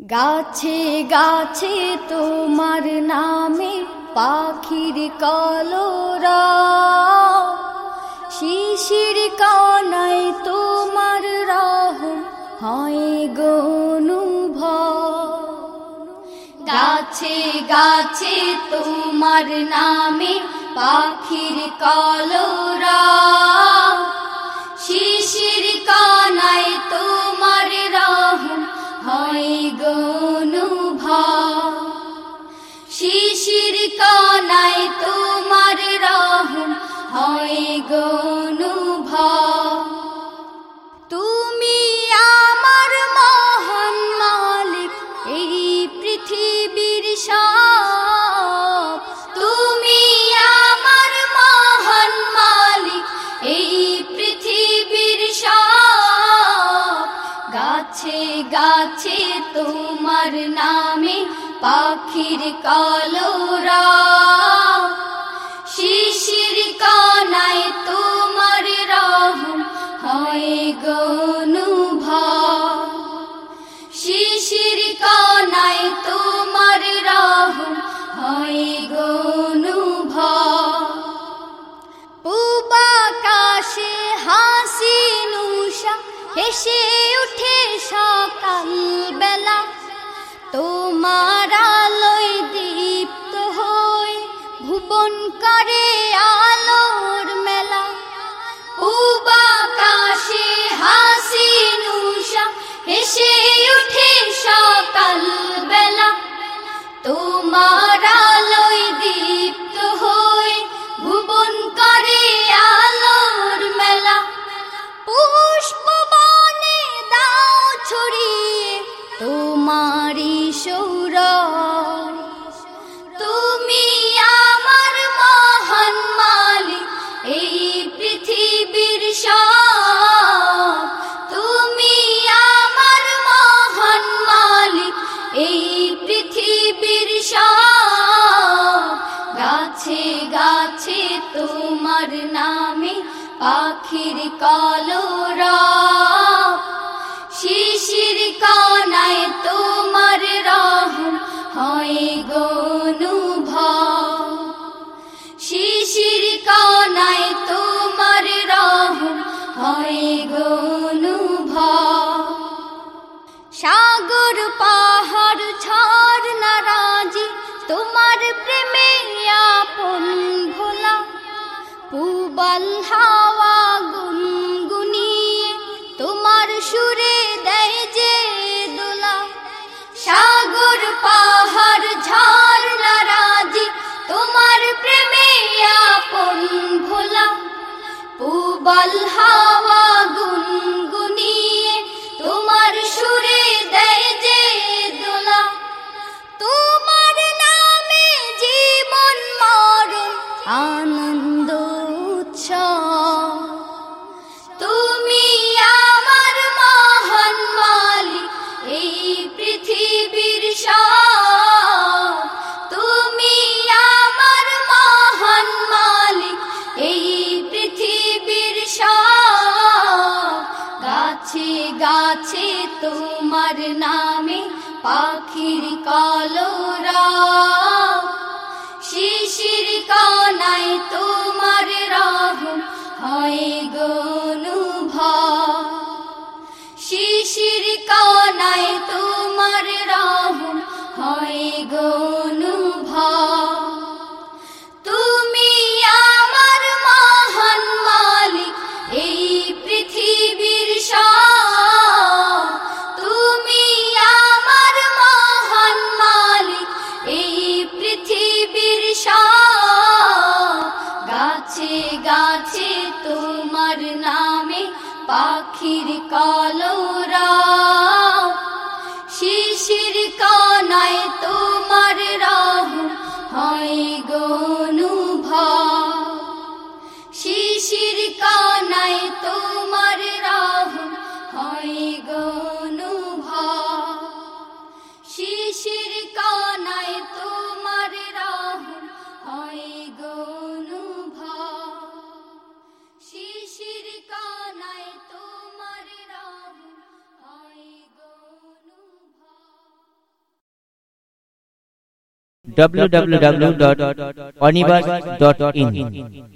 গাছে গাছে তোমার নামে পাখির কলরা। শিশির কানাই তোমার রাহ হয় গনুভ গাছে গাছে তোমার নামে পাখির কলরা। তোমার নামে পাখির কলরা। শিশির কানায় তোমার রহম হয় গনুভ শিশির কানায় তোমার রহম হয় গনুভ পুবাকাশে হাসি নুষা সকাল love. তোমার নামে পাখির কলরা শিশির কানায় তোমার রহম হয় গনুভ পুবাল হাওয়া গুনগুনিয়ে তোমার সুরে দেয় যে দোলা। সাগর, পাহাড় ঝড় নারাজি তোমার প্রেমে আপন ভোলা। পুবাল হাওয়া গুনগুনিয়ে তোমার সুরে দেয় যে দোলা। তোমার নামে জীবন মরণ, আনন্দ তোমার নামে পাখির কলরা। শিশির কানাই তোমার রহম হয় গনুভ শিশির কানাই তোমার পাখির www.onibus.in